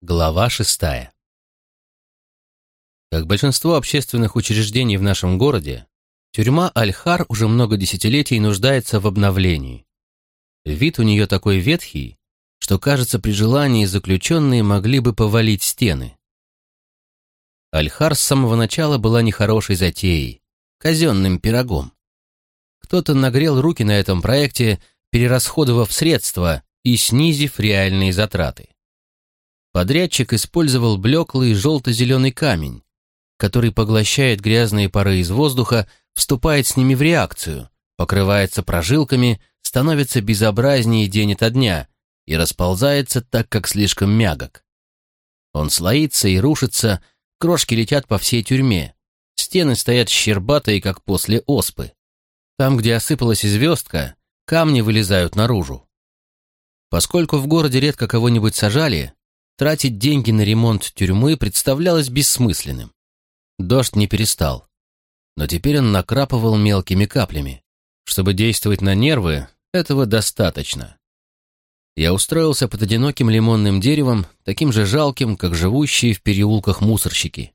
Глава шестая. Как большинство общественных учреждений в нашем городе, тюрьма Аль-Хар уже много десятилетий нуждается в обновлении. Вид у нее такой ветхий, что, кажется, при желании заключенные могли бы повалить стены. Аль-Хар с самого начала была нехорошей затеей, казенным пирогом. Кто-то нагрел руки на этом проекте, перерасходовав средства и снизив реальные затраты. Подрядчик использовал блеклый желто-зеленый камень, который поглощает грязные пары из воздуха, вступает с ними в реакцию, покрывается прожилками, становится безобразнее день ото дня и расползается так, как слишком мягок. Он слоится и рушится, крошки летят по всей тюрьме, стены стоят щербатые, как после оспы. Там, где осыпалась звездка, камни вылезают наружу. Поскольку в городе редко кого-нибудь сажали, Тратить деньги на ремонт тюрьмы представлялось бессмысленным. Дождь не перестал, но теперь он накрапывал мелкими каплями. Чтобы действовать на нервы, этого достаточно. Я устроился под одиноким лимонным деревом, таким же жалким, как живущие в переулках мусорщики.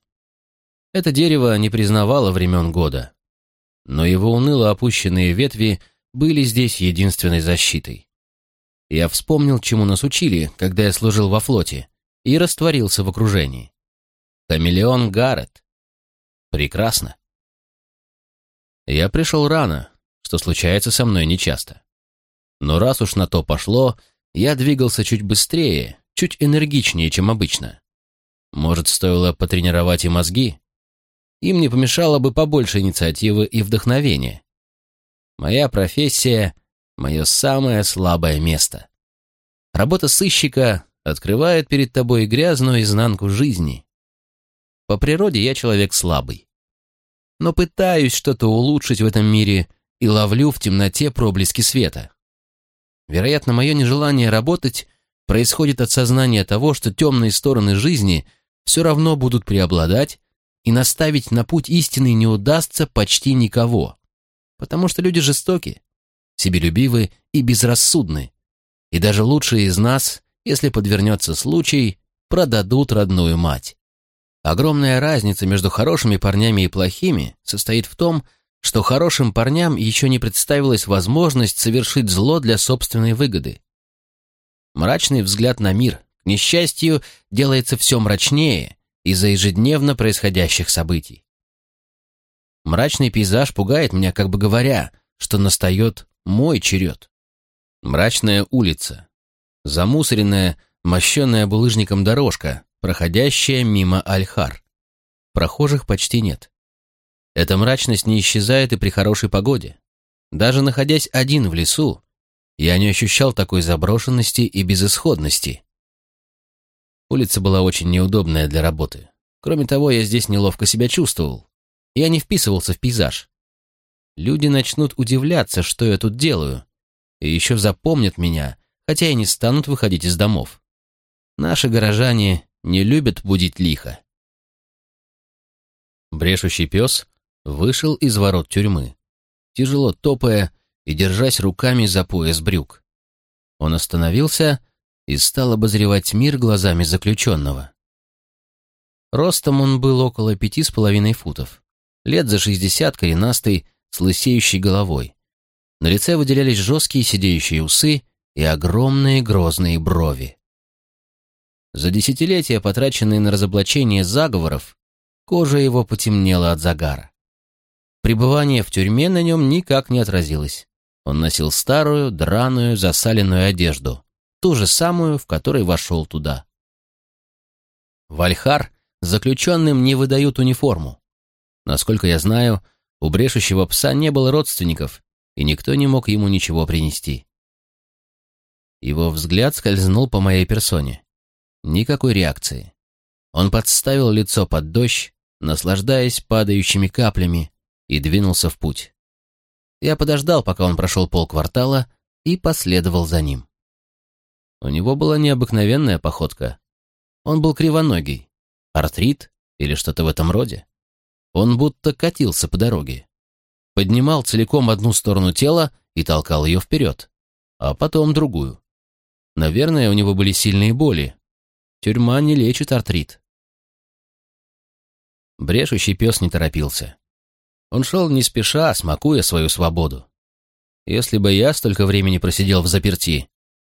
Это дерево не признавало времен года, но его уныло опущенные ветви были здесь единственной защитой. Я вспомнил, чему нас учили, когда я служил во флоте, и растворился в окружении. Хамелеон Гаррет. Прекрасно. Я пришел рано, что случается со мной нечасто. Но раз уж на то пошло, я двигался чуть быстрее, чуть энергичнее, чем обычно. Может, стоило потренировать и мозги? Им не помешало бы побольше инициативы и вдохновения. Моя профессия — мое самое слабое место. Работа сыщика открывает перед тобой грязную изнанку жизни. По природе я человек слабый. Но пытаюсь что-то улучшить в этом мире и ловлю в темноте проблески света. Вероятно, мое нежелание работать происходит от сознания того, что темные стороны жизни все равно будут преобладать, и наставить на путь истины не удастся почти никого, потому что люди жестоки, себелюбивы и безрассудны, и даже лучшие из нас если подвернется случай, продадут родную мать. Огромная разница между хорошими парнями и плохими состоит в том, что хорошим парням еще не представилась возможность совершить зло для собственной выгоды. Мрачный взгляд на мир, к несчастью, делается все мрачнее из-за ежедневно происходящих событий. Мрачный пейзаж пугает меня, как бы говоря, что настает мой черед. Мрачная улица, замусоренная, мощенная булыжником дорожка, проходящая мимо Альхар. Прохожих почти нет. Эта мрачность не исчезает и при хорошей погоде. Даже находясь один в лесу, я не ощущал такой заброшенности и безысходности. Улица была очень неудобная для работы. Кроме того, я здесь неловко себя чувствовал. Я не вписывался в пейзаж. Люди начнут удивляться, что я тут делаю, и еще запомнят меня хотя и не станут выходить из домов. Наши горожане не любят будить лихо. Брешущий пес вышел из ворот тюрьмы, тяжело топая и держась руками за пояс брюк. Он остановился и стал обозревать мир глазами заключенного. Ростом он был около пяти с половиной футов, лет за шестьдесят коренастый, с лысеющей головой. На лице выделялись жесткие сидеющие усы и огромные грозные брови. За десятилетия, потраченные на разоблачение заговоров, кожа его потемнела от загара. Пребывание в тюрьме на нем никак не отразилось. Он носил старую, драную, засаленную одежду, ту же самую, в которой вошел туда. В Альхар заключенным не выдают униформу. Насколько я знаю, у брешущего пса не было родственников, и никто не мог ему ничего принести. Его взгляд скользнул по моей персоне. Никакой реакции. Он подставил лицо под дождь, наслаждаясь падающими каплями, и двинулся в путь. Я подождал, пока он прошел полквартала, и последовал за ним. У него была необыкновенная походка. Он был кривоногий. Артрит или что-то в этом роде. Он будто катился по дороге. Поднимал целиком одну сторону тела и толкал ее вперед, а потом другую. Наверное, у него были сильные боли. Тюрьма не лечит артрит. Брешущий пес не торопился. Он шел не спеша, смакуя свою свободу. Если бы я столько времени просидел в заперти,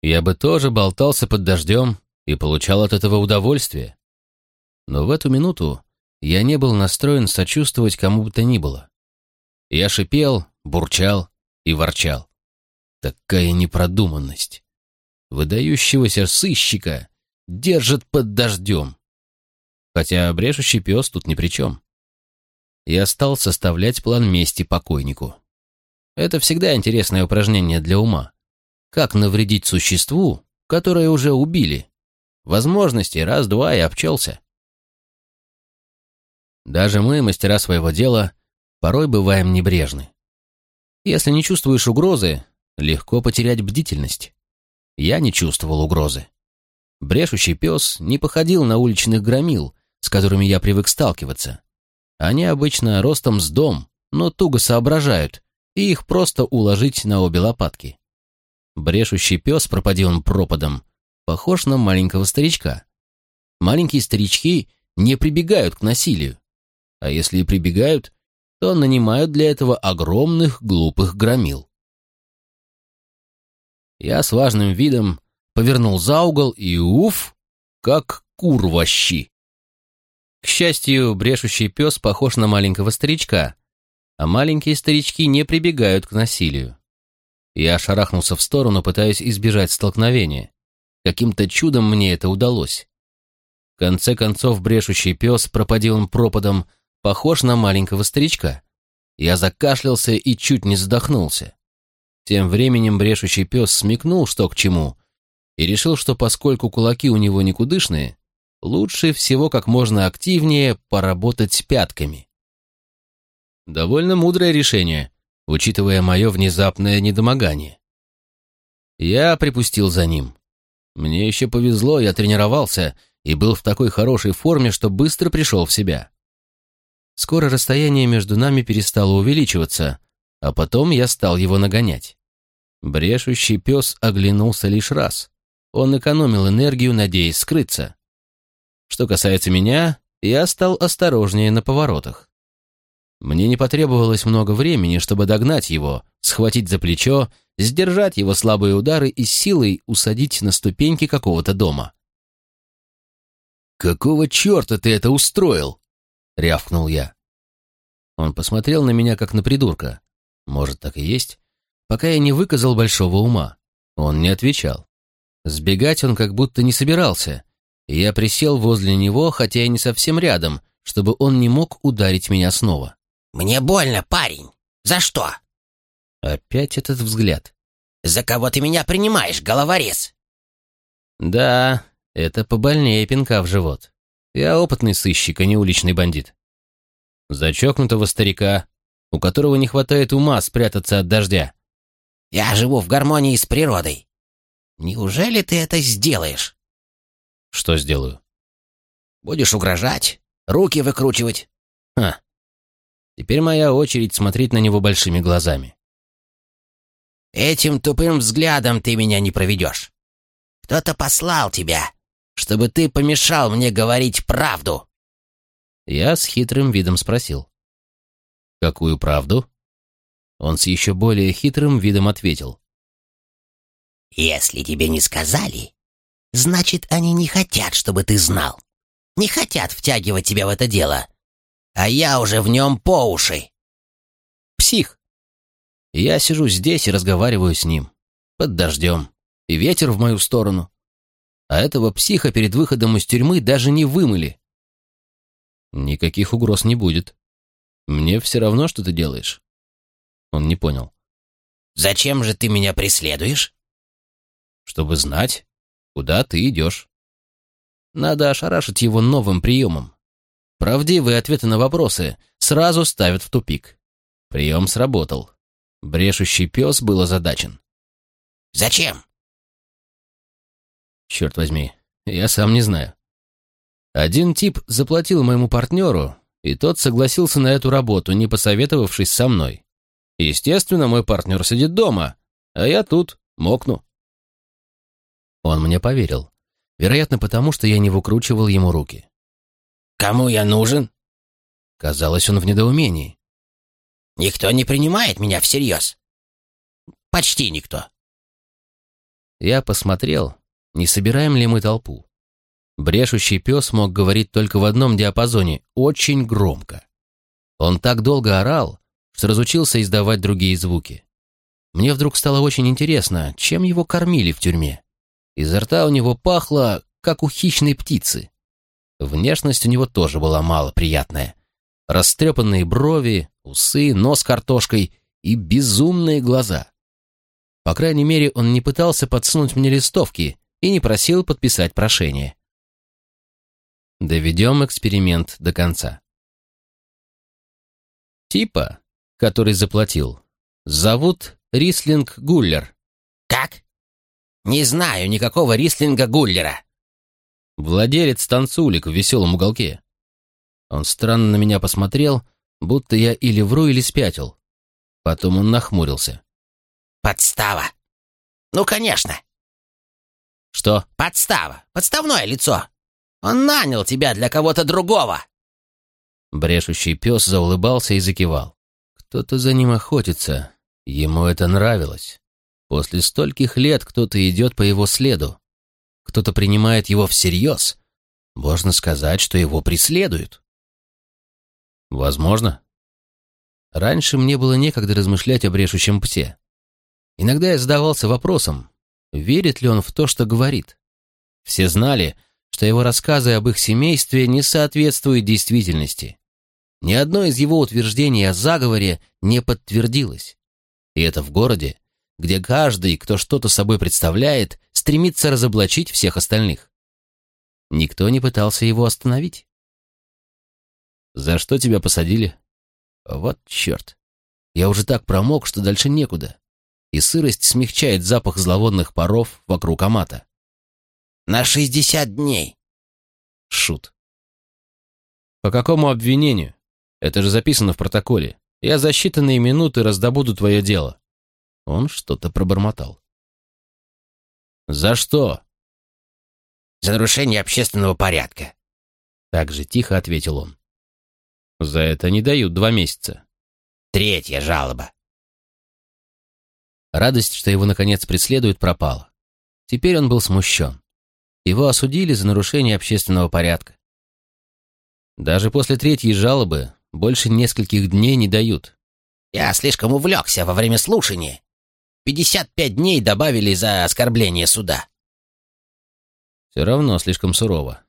я бы тоже болтался под дождем и получал от этого удовольствие. Но в эту минуту я не был настроен сочувствовать кому бы то ни было. Я шипел, бурчал и ворчал. Такая непродуманность. Выдающегося сыщика держат под дождем. Хотя брешущий пес тут ни при чем. Я стал составлять план мести покойнику. Это всегда интересное упражнение для ума. Как навредить существу, которое уже убили? Возможности раз-два и обчелся. Даже мы, мастера своего дела, порой бываем небрежны. Если не чувствуешь угрозы, легко потерять бдительность. Я не чувствовал угрозы. Брешущий пес не походил на уличных громил, с которыми я привык сталкиваться. Они обычно ростом с дом, но туго соображают, и их просто уложить на обе лопатки. Брешущий пес, пропади он пропадом, похож на маленького старичка. Маленькие старички не прибегают к насилию. А если и прибегают, то нанимают для этого огромных глупых громил. Я с важным видом повернул за угол и уф, как кур во щи. К счастью, брешущий пес похож на маленького старичка, а маленькие старички не прибегают к насилию. Я шарахнулся в сторону, пытаясь избежать столкновения. Каким-то чудом мне это удалось. В конце концов, брешущий пес, пропади он пропадом, похож на маленького старичка. Я закашлялся и чуть не задохнулся. Тем временем брешущий пес смекнул, что к чему, и решил, что поскольку кулаки у него никудышные, лучше всего как можно активнее поработать пятками. Довольно мудрое решение, учитывая мое внезапное недомогание. Я припустил за ним. Мне еще повезло, я тренировался и был в такой хорошей форме, что быстро пришел в себя. Скоро расстояние между нами перестало увеличиваться, а потом я стал его нагонять. Брешущий пес оглянулся лишь раз. Он экономил энергию, надеясь скрыться. Что касается меня, я стал осторожнее на поворотах. Мне не потребовалось много времени, чтобы догнать его, схватить за плечо, сдержать его слабые удары и силой усадить на ступеньки какого-то дома. «Какого черта ты это устроил?» — рявкнул я. Он посмотрел на меня, как на придурка. Может, так и есть, пока я не выказал большого ума. Он не отвечал. Сбегать он как будто не собирался, я присел возле него, хотя и не совсем рядом, чтобы он не мог ударить меня снова. «Мне больно, парень. За что?» Опять этот взгляд. «За кого ты меня принимаешь, головорез?» «Да, это побольнее пинка в живот. Я опытный сыщик, а не уличный бандит. За чокнутого старика, у которого не хватает ума спрятаться от дождя. Я живу в гармонии с природой. Неужели ты это сделаешь?» Что сделаю? Будешь угрожать, руки выкручивать. Ха. Теперь моя очередь смотреть на него большими глазами. Этим тупым взглядом ты меня не проведешь. Кто-то послал тебя, чтобы ты помешал мне говорить правду. Я с хитрым видом спросил. Какую правду? Он с еще более хитрым видом ответил. Если тебе не сказали, Значит, они не хотят, чтобы ты знал. Не хотят втягивать тебя в это дело. А я уже в нем по уши. Псих. Я сижу здесь и разговариваю с ним. Под дождем. И ветер в мою сторону. А этого психа перед выходом из тюрьмы даже не вымыли. Никаких угроз не будет. Мне все равно, что ты делаешь. Он не понял. Зачем же ты меня преследуешь? Чтобы знать, Куда ты идешь? Надо ошарашить его новым приемом. Правдивые ответы на вопросы сразу ставят в тупик. Прием сработал. Брешущий пес был озадачен. «Зачем?» «Черт возьми, я сам не знаю. Один тип заплатил моему партнеру, и тот согласился на эту работу, не посоветовавшись со мной. Естественно, мой партнер сидит дома, а я тут, мокну. Он мне поверил. Вероятно, потому что я не выкручивал ему руки. «Кому я нужен?» Казалось, он в недоумении. «Никто не принимает меня всерьез. Почти никто». Я посмотрел, не собираем ли мы толпу. Брешущий пес мог говорить только в одном диапазоне, очень громко. Он так долго орал, что разучился издавать другие звуки. Мне вдруг стало очень интересно, чем его кормили в тюрьме. Изо рта у него пахло, как у хищной птицы. Внешность у него тоже была малоприятная. Растрепанные брови, усы, нос картошкой и безумные глаза. По крайней мере, он не пытался подсунуть мне листовки и не просил подписать прошение. Доведем эксперимент до конца. Типа, который заплатил, зовут Рислинг Гуллер. «Как?» «Не знаю никакого Рислинга Гуллера». Владелец танцулик в веселом уголке. Он странно на меня посмотрел, будто я или вру, или спятил. Потом он нахмурился. «Подстава!» «Ну, конечно!» «Что?» «Подстава! Подставное лицо! Он нанял тебя для кого-то другого!» Брешущий пес заулыбался и закивал. Кто-то за ним охотится. Ему это нравилось. После стольких лет кто-то идет по его следу. Кто-то принимает его всерьез. Можно сказать, что его преследуют. Возможно. Раньше мне было некогда размышлять о брешущем псе. Иногда я задавался вопросом, верит ли он в то, что говорит. Все знали, что его рассказы об их семействе не соответствуют действительности. Ни одно из его утверждений о заговоре не подтвердилось. И это в городе, где каждый, кто что-то собой представляет, стремится разоблачить всех остальных. Никто не пытался его остановить. «За что тебя посадили?» «Вот черт. Я уже так промок, что дальше некуда. И сырость смягчает запах зловонных паров вокруг Амата. На шестьдесят дней. Шут. По какому обвинению? Это же записано в протоколе. Я за считанные минуты раздобуду твое дело. Он что-то пробормотал. За что? За нарушение общественного порядка. Так же тихо ответил он. За это не дают два месяца. Третья жалоба. Радость, что его наконец преследуют, пропала. Теперь он был смущен. Его осудили за нарушение общественного порядка. Даже после третьей жалобы больше нескольких дней не дают. Я слишком увлекся во время слушания. Пятьдесят пять дней добавили за оскорбление суда. Все равно слишком сурово.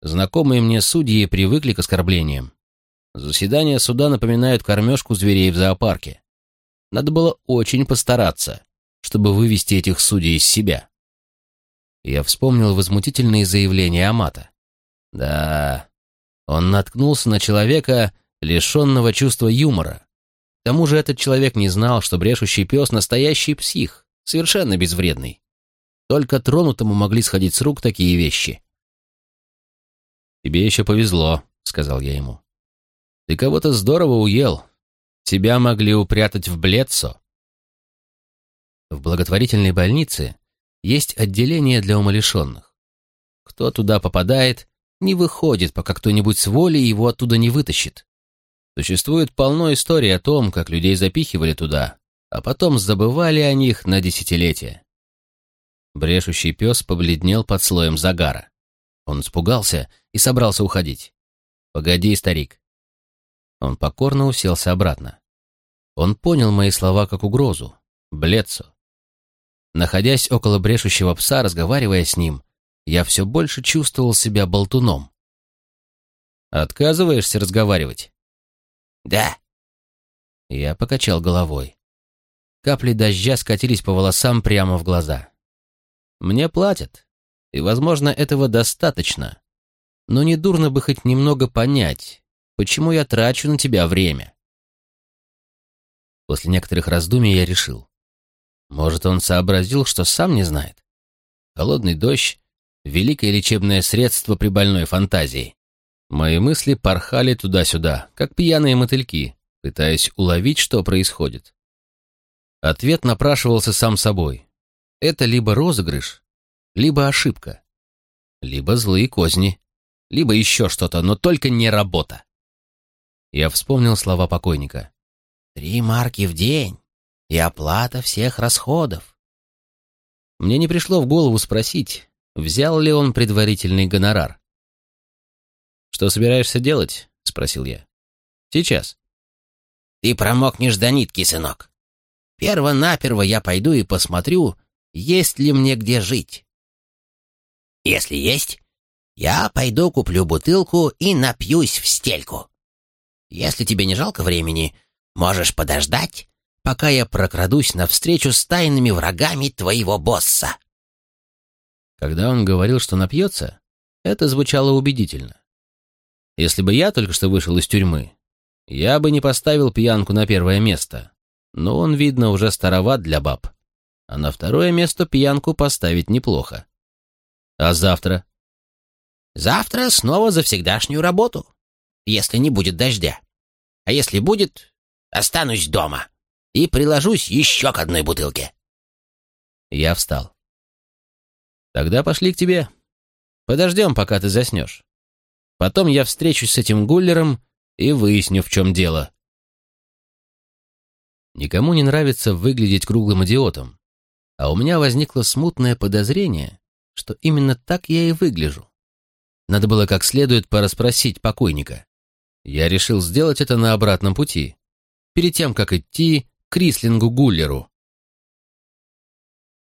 Знакомые мне судьи привыкли к оскорблениям. Заседания суда напоминают кормежку зверей в зоопарке. Надо было очень постараться, чтобы вывести этих судей из себя. Я вспомнил возмутительные заявления Амата. Да, он наткнулся на человека, лишенного чувства юмора. К тому же этот человек не знал, что брешущий пес — настоящий псих, совершенно безвредный. Только тронутому могли сходить с рук такие вещи. «Тебе еще повезло», — сказал я ему. «Ты кого-то здорово уел. Тебя могли упрятать в Блецо». В благотворительной больнице есть отделение для умалишенных. Кто туда попадает, не выходит, пока кто-нибудь с волей его оттуда не вытащит. Существует полно историй о том, как людей запихивали туда, а потом забывали о них на десятилетия. Брешущий пес побледнел под слоем загара. Он испугался и собрался уходить. «Погоди, старик». Он покорно уселся обратно. Он понял мои слова как угрозу. Блецо. Находясь около брешущего пса, разговаривая с ним, я все больше чувствовал себя болтуном. «Отказываешься разговаривать?» «Да». Я покачал головой. Капли дождя скатились по волосам прямо в глаза. «Мне платят, и, возможно, этого достаточно. Но не дурно бы хоть немного понять, почему я трачу на тебя время». После некоторых раздумий я решил. Может, он сообразил, что сам не знает? Холодный дождь — великое лечебное средство при больной фантазии. Мои мысли порхали туда-сюда, как пьяные мотыльки, пытаясь уловить, что происходит. Ответ напрашивался сам собой. Это либо розыгрыш, либо ошибка. Либо злые козни, либо еще что-то, но только не работа. Я вспомнил слова покойника. «Три марки в день и оплата всех расходов». Мне не пришло в голову спросить, взял ли он предварительный гонорар. «Что собираешься делать?» — спросил я. «Сейчас». «Ты промокнешь до нитки, сынок. Перво-наперво я пойду и посмотрю, есть ли мне где жить. Если есть, я пойду куплю бутылку и напьюсь в стельку. Если тебе не жалко времени, можешь подождать, пока я прокрадусь навстречу с тайными врагами твоего босса». Когда он говорил, что напьется, это звучало убедительно. Если бы я только что вышел из тюрьмы, я бы не поставил пьянку на первое место, но он, видно, уже староват для баб, а на второе место пьянку поставить неплохо. А завтра? Завтра снова за всегдашнюю работу если не будет дождя. А если будет, останусь дома и приложусь еще к одной бутылке. Я встал. Тогда пошли к тебе. Подождем, пока ты заснешь. Потом я встречусь с этим гуллером и выясню, в чем дело. Никому не нравится выглядеть круглым идиотом, а у меня возникло смутное подозрение, что именно так я и выгляжу. Надо было как следует порасспросить покойника. Я решил сделать это на обратном пути, перед тем, как идти к Рислингу Гуллеру.